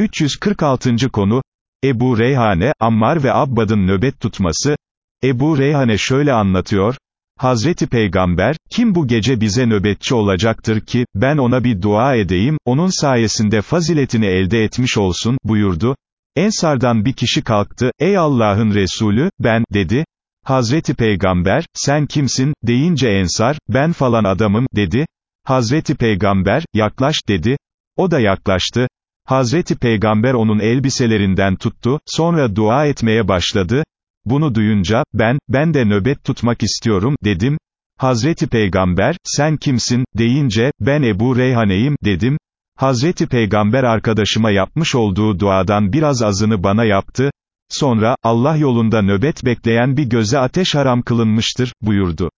346. konu, Ebu Reyhane, Ammar ve Abbad'ın nöbet tutması, Ebu Reyhane şöyle anlatıyor, Hazreti Peygamber, kim bu gece bize nöbetçi olacaktır ki, ben ona bir dua edeyim, onun sayesinde faziletini elde etmiş olsun, buyurdu. Ensardan bir kişi kalktı, ey Allah'ın Resulü, ben, dedi. Hazreti Peygamber, sen kimsin, deyince Ensar, ben falan adamım, dedi. Hazreti Peygamber, yaklaş, dedi. O da yaklaştı. Hazreti Peygamber onun elbiselerinden tuttu, sonra dua etmeye başladı. Bunu duyunca, ben, ben de nöbet tutmak istiyorum, dedim. Hazreti Peygamber, sen kimsin, deyince, ben Ebu Reyhane'yim, dedim. Hazreti Peygamber arkadaşıma yapmış olduğu duadan biraz azını bana yaptı. Sonra, Allah yolunda nöbet bekleyen bir göze ateş haram kılınmıştır, buyurdu.